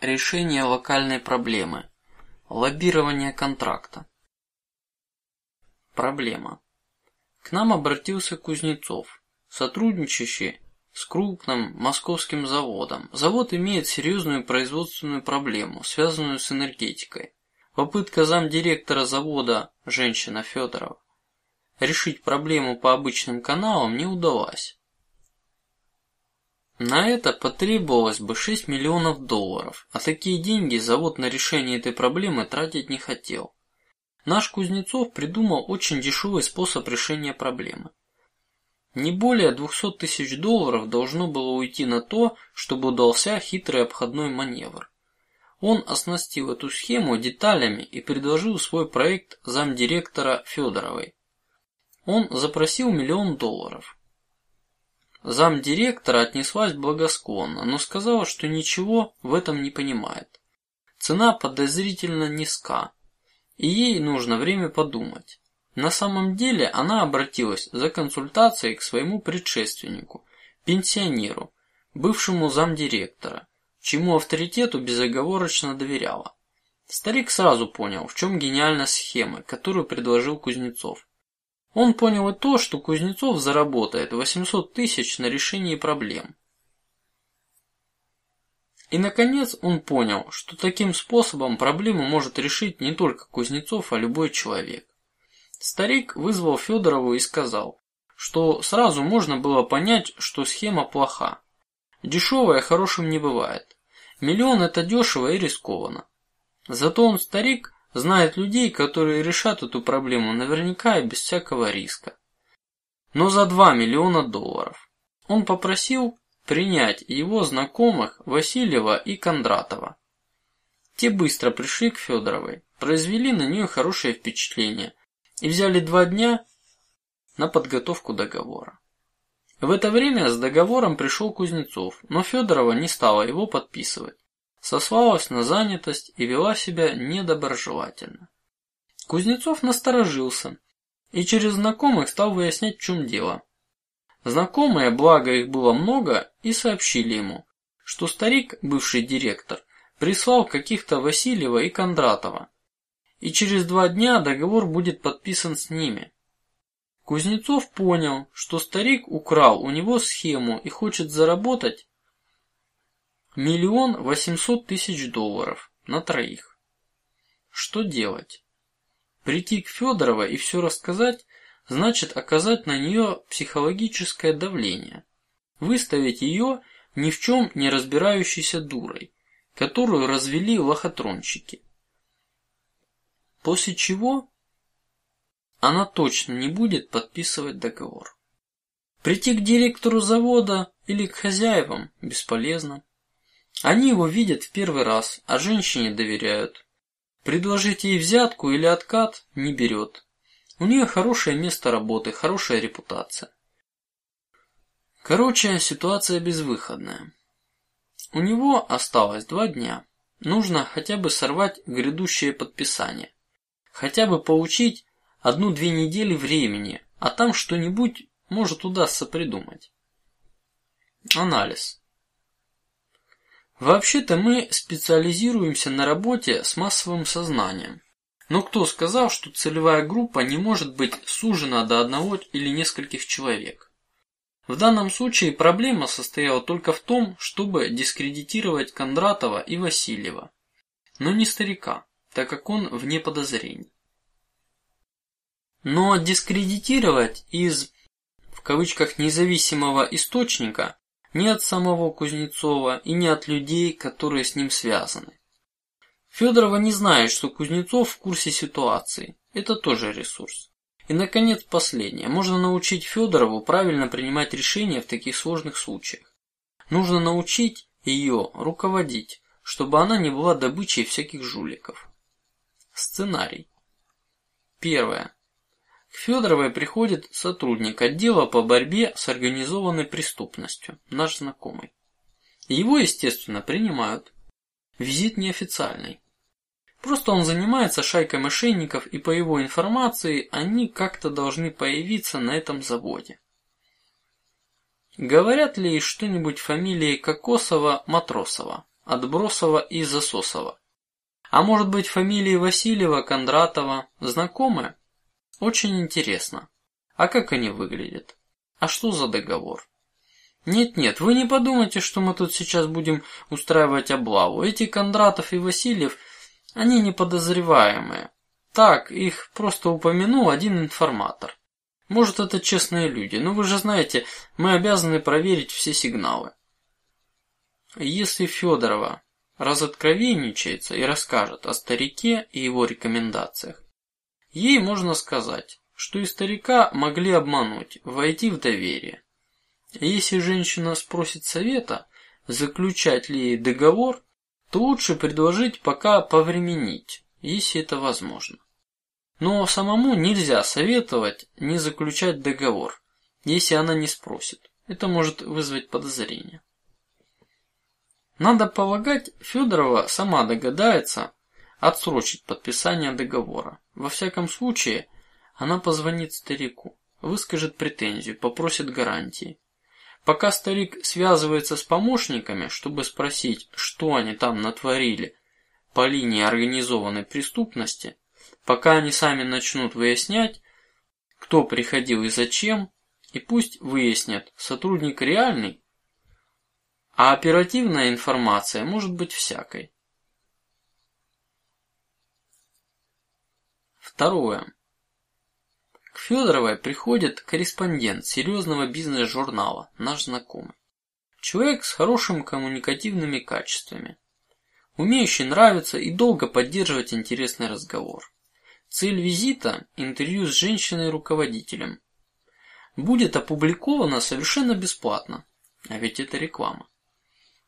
Решения локальной проблемы. Лоббирование контракта. Проблема. К нам обратился Кузнецов, сотрудничающий с крупным московским заводом. Завод имеет серьезную производственную проблему, связанную с энергетикой. Попытка замдиректора завода, женщина Федорова, решить проблему по обычным каналам не удалась. На это потребовалось бы 6 миллионов долларов, а такие деньги завод на решение этой проблемы тратить не хотел. Наш Кузнецов придумал очень дешевый способ решения проблемы. Не более 200 тысяч долларов должно было уйти на то, чтобы удался хитрый обходной маневр. Он оснастил эту схему деталями и предложил свой проект замдиректора Федоровой. Он запросил миллион долларов. Замдиректора отнеслась благосклонно, но сказала, что ничего в этом не понимает. Цена подозрительно низка, и ей нужно время подумать. На самом деле она обратилась за консультацией к своему предшественнику, пенсионеру, бывшему замдиректора, чему авторитету безоговорочно доверяла. Старик сразу понял, в чем гениальность схемы, которую предложил Кузнецов. Он понял и то, что Кузнецов заработает 800 тысяч на решении проблем. И наконец он понял, что таким способом проблему может решить не только Кузнецов, а любой человек. Старик вызвал Федорову и сказал, что сразу можно было понять, что схема плоха. Дешевая хорошим не бывает. Миллион это дешево и рискованно. Зато он старик знает людей, которые решат эту проблему наверняка и без всякого риска. Но за два миллиона долларов он попросил принять его знакомых Васильева и Кондратова. Те быстро пришли к Федоровой, произвели на нее хорошее впечатление и взяли два дня на подготовку договора. В это время с договором пришел Кузнецов, но Федорова не стала его подписывать сослалась на занятость и вела себя недоброжелательно. Кузнецов насторожился и через знакомых стал выяснять, в чем дело. Знакомые, благо их было много, и сообщили ему, что старик, бывший директор, прислал каких-то Васильева и Кондратова, и через два дня договор будет подписан с ними. Кузнецов понял, что старик украл у него схему и хочет заработать Миллион восемьсот тысяч долларов на троих. Что делать? Прийти к Федоровой и все рассказать, значит оказать на нее психологическое давление, выставить ее ни в чем не разбирающейся дурой, которую развели лохотронщики. После чего она точно не будет подписывать договор. Прийти к директору завода или к хозяевам бесполезно. Они его видят в первый раз, а женщине доверяют. Предложить ей взятку или откат не берет. У нее хорошее место работы, хорошая репутация. Короче, ситуация безвыходная. У него осталось два дня. Нужно хотя бы сорвать грядущее подписание, хотя бы получить одну-две недели времени, а там что-нибудь может удастся придумать. Анализ. Вообще-то мы специализируемся на работе с массовым сознанием. Но кто сказал, что целевая группа не может быть сужена до одного или нескольких человек? В данном случае проблема состояла только в том, чтобы дискредитировать Кондратова и Васильева, но не старика, так как он вне подозрений. Но дискредитировать из в кавычках независимого источника ни от самого Кузнецова и ни от людей, которые с ним связаны. Федорова не знает, что Кузнецов в курсе ситуации. Это тоже ресурс. И наконец последнее: можно научить Федорову правильно принимать решения в таких сложных случаях. Нужно научить ее руководить, чтобы она не была добычей всяких жуликов. Сценарий. Первое. К Федоровой приходит сотрудник отдела по борьбе с организованной преступностью, наш знакомый. Его, естественно, принимают. Визит неофициальный. Просто он занимается шайкой мошенников, и по его информации они как-то должны появиться на этом заводе. Говорят ли что-нибудь фамилии Кокосова Матросова? Отбросова и Засосова. А может быть фамилии Васильева, Кондратова знакомы? Очень интересно. А как они выглядят? А что за договор? Нет, нет, вы не подумайте, что мы тут сейчас будем устраивать облаву. Эти Кондратов и Васильев, они не подозреваемые. Так, их просто упомянул один информатор. Может, это честные люди, но вы же знаете, мы обязаны проверить все сигналы. Если Федорова разоткровенничается и расскажет о старике и его рекомендациях, ей можно сказать, что и старика могли обмануть, войти в доверие. Если женщина спросит совета, заключать ли ей договор, то лучше предложить пока повременить, если это возможно. Но самому нельзя советовать не заключать договор, если она не спросит. Это может вызвать подозрение. Надо полагать, Федорова сама догадается отсрочить подписание договора. Во всяком случае, она позвонит старику, выскажет претензию, попросит гарантии. Пока старик связывается с помощниками, чтобы спросить, что они там натворили по линии организованной преступности, пока они сами начнут выяснять, кто приходил и зачем, и пусть выяснят, сотрудник реальный а оперативная информация может быть всякой. Второе. К Федоровой приходит корреспондент серьезного бизнес-журнала, наш знакомый, человек с хорошими коммуникативными качествами, умеющий нравиться и долго поддерживать интересный разговор. Цель визита – интервью с женщиной-руководителем. Будет опубликовано совершенно бесплатно, а ведь это реклама.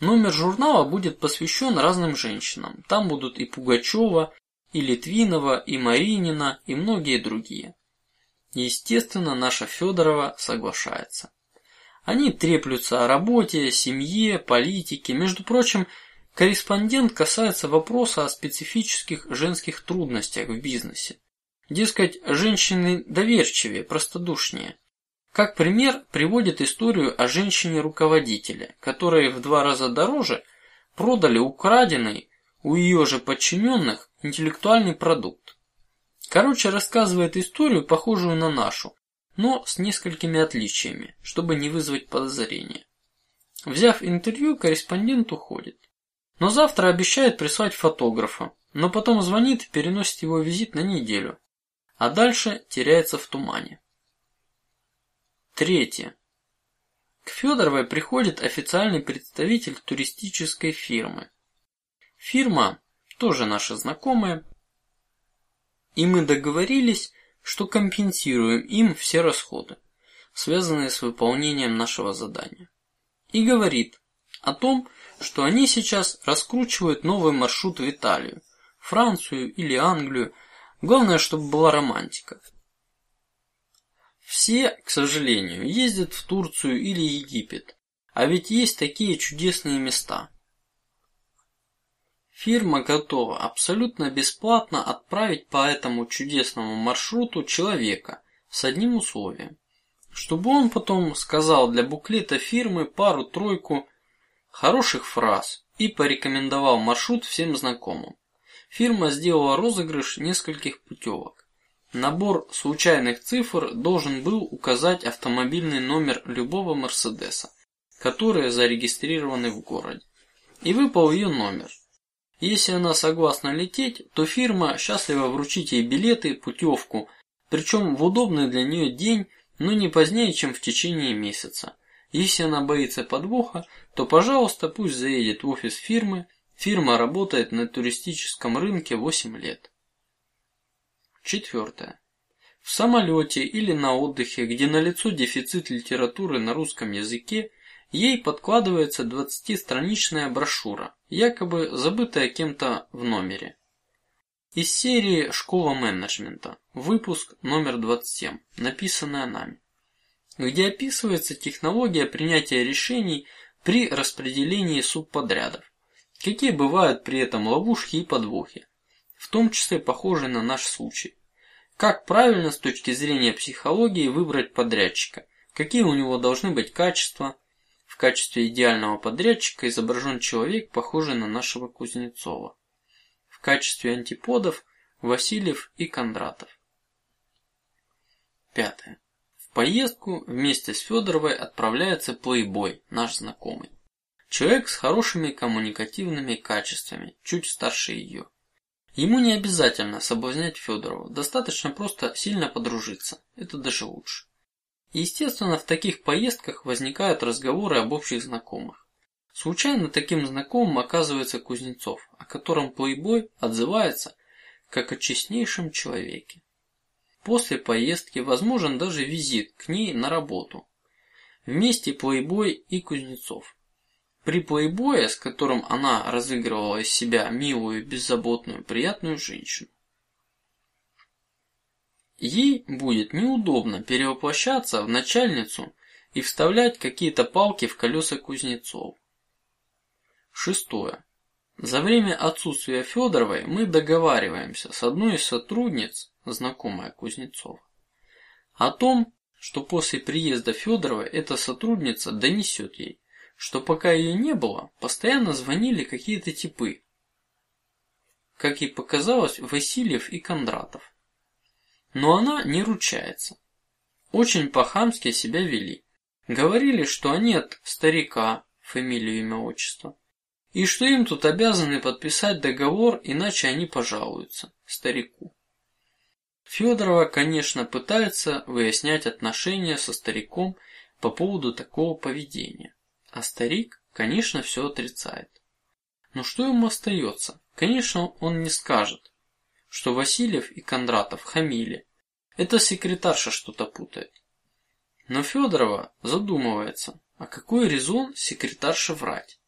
Номер журнала будет посвящен разным женщинам. Там будут и Пугачева, и Литвинова, и Маринина, и многие другие. Естественно, наша Федорова соглашается. Они треплются о работе, семье, политике. Между прочим, корреспондент касается вопроса о специфических женских трудностях в бизнесе. Дескать, женщины доверчивее, простодушнее. Как пример приводит историю о женщине-руководителе, которой в два раза дороже продали украденный у ее же подчиненных интеллектуальный продукт. Короче, рассказывает историю, похожую на нашу, но с несколькими отличиями, чтобы не вызвать подозрения. Взяв интервью, корреспондент уходит, но завтра обещает прислать фотографа, но потом звонит, переносит его визит на неделю, а дальше теряется в тумане. Третье. К Федоровой приходит официальный представитель туристической фирмы. Фирма тоже наша знакомая, и мы договорились, что компенсируем им все расходы, связанные с выполнением нашего задания. И говорит о том, что они сейчас раскручивают новый маршрут в Италию, Францию или Англию. Главное, чтобы была романтика. Все, к сожалению, ездят в Турцию или Египет, а ведь есть такие чудесные места. Фирма готова абсолютно бесплатно отправить по этому чудесному маршруту человека с одним условием, чтобы он потом сказал для буклета фирмы пару-тройку хороших фраз и порекомендовал маршрут всем знакомым. Фирма сделала розыгрыш нескольких путевок. Набор случайных цифр должен был указать автомобильный номер любого Мерседеса, которые зарегистрированы в городе. И выпал ее номер. Если она согласна лететь, то фирма счастлива вручить ей билеты, путевку, причем в удобный для нее день, но не позднее, чем в течение месяца. Если она боится подвоха, то, пожалуйста, пусть заедет в офис фирмы. Фирма работает на туристическом рынке 8 лет. Четвертое. В самолете или на отдыхе, где налицо дефицит литературы на русском языке, ей подкладывается двадцатистраничная брошюра, якобы забытая кем-то в номере. Из серии «Школа менеджмента», выпуск номер 27, написанная нами, где описывается технология принятия решений при распределении субподрядов, какие бывают при этом ловушки и подвохи, в том числе похожий на наш случай. Как правильно с точки зрения психологии выбрать подрядчика? Какие у него должны быть качества? В качестве идеального подрядчика изображен человек, похожий на нашего Кузнецова. В качестве антиподов Васильев и Кондратов. Пятое. В поездку вместе с Федоровой отправляется плейбой, наш знакомый. Человек с хорошими коммуникативными качествами, чуть старше ее. Ему не обязательно соблазнять Федорову, достаточно просто сильно подружиться, это даже лучше. Естественно, в таких поездках возникают разговоры об общих знакомых. Случайно таким знакомым оказывается Кузнецов, о котором плейбой отзывается как о честнейшем человеке. После поездки возможен даже визит к ней на работу. Вместе плейбой и Кузнецов. При плейбое, с которым она разыгрывала из себя милую, беззаботную, приятную женщину. Ей будет неудобно перевоплощаться в начальницу и вставлять какие-то палки в колеса Кузнецов. Шестое. За время отсутствия Федоровой мы договариваемся с одной из сотрудниц, знакомая Кузнецова, о том, что после приезда Федоровой эта сотрудница донесет ей, что пока ее не было, постоянно звонили какие-то типы. Как ей показалось, Васильев и Кондратов. Но она не ручается. Очень по-хамски себя вели. Говорили, что они от старика, фамилию, имя, отчество, и что им тут обязаны подписать договор, иначе они пожалуются старику. Федорова, конечно, пытается выяснять отношения со стариком по поводу такого поведения. А старик, конечно, все отрицает. Но что ему остается? Конечно, он не скажет, что Васильев и Кондратов хамили. Это секретарша что-то путает. Но Федорова задумывается, а какой резон секретарша врать?